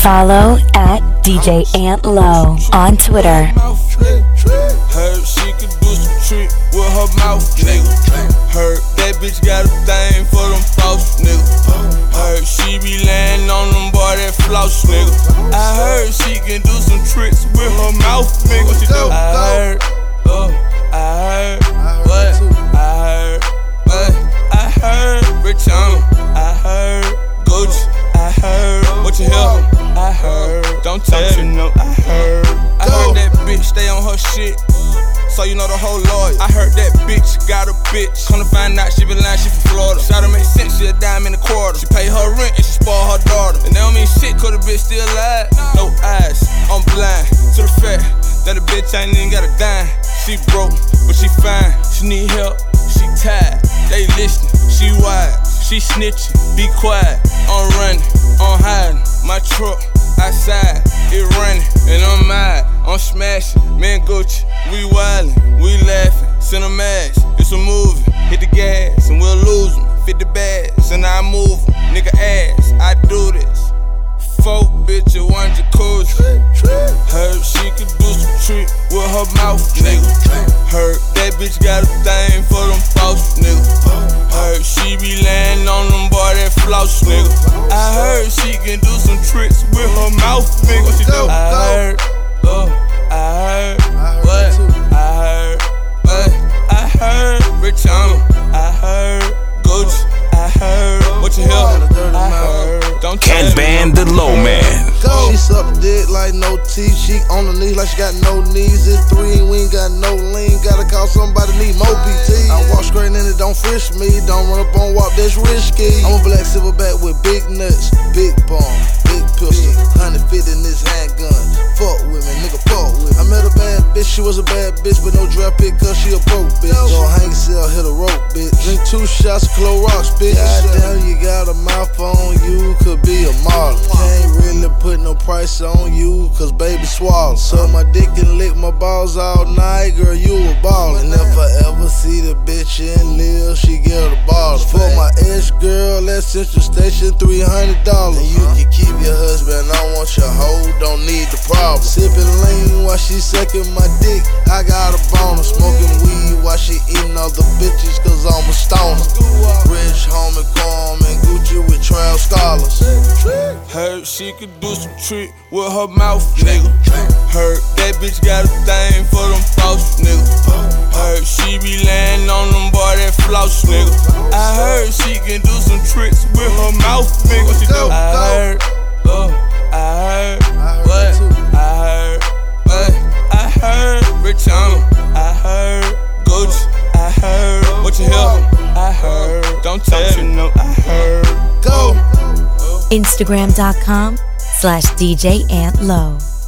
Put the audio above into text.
Follow at DJ Ant Low on Twitter. Heard she could do some trick with her mouth, nigga. Heard that bitch got a thing for them false nigga. Heard she be laying on them boy that floss, nigga. I heard she can do tell you no, I heard, I heard that bitch stay on her shit. So you know the whole lawyer. I heard that bitch got a bitch. Come to find out she been lying, she from Florida. Try to make sense, she a dime in a quarter. She pay her rent and she spoil her daughter. And that don't mean shit, cause the bitch still alive. No eyes, I'm blind to the fact that the bitch ain't even got a dime. She broke, but she fine. She need help, she tired. They listening, she wide. She snitching, be quiet. I'm running, I'm hiding. My truck outside, it running, and I'm mad. I'm smashing, man Gucci, we wildin', we laughing, send a mask, it's a movie. Hit the gas and we'll lose 'em. Fit the bags and I move. Nigga ass, I do this. Folk bitch in one jacuzzi. Heard she could do some trick with her mouth, nigga. Heard that bitch got a her mouth, nigga. What she do? I heard, oh, I heard, what? I heard, what? I heard, Rich on, I heard, Gucci, I heard, what you hear? I heard, don't tell Ken me Band the Low Man. She suck dick like no teeth. She on the knees like she got no knees. It's three, we ain't got no lean. Gotta call somebody, need more PT. I walk straight in it, don't frisk me. Don't run up on walk, that's risky. I'm a black silverback with big nuts, big bomb, was a bad bitch, but no draft pick, cause she a broke bitch. Go hang cell, hit a rope, bitch. Drink two shots of Clorox, bitch. Goddamn, you got a mouth on you, could be a model. Can't really put no price on you, cause baby swallow. Suck my dick and lick my balls all night, girl, you a baller. And if I ever see the bitch in live, she get a baller. For my ex girl at Central Station, $300. And you can keep your husband, I want your hoe, don't need the problem. Sipping lean while she sucking my dick, I got a boner. Smoking weed while she eating other bitches, cause I'm a stoner. Rich homie, Quan and Gucci with trail scholars. Heard she could do some trick with her mouth, nigga. Heard that bitch got a thing for them false nigga. Heard she be laying on them boy that floss, nigga. I heard she can do some tricks with her mouth, nigga. She do? I Instagram.com slash DJ Ant Low.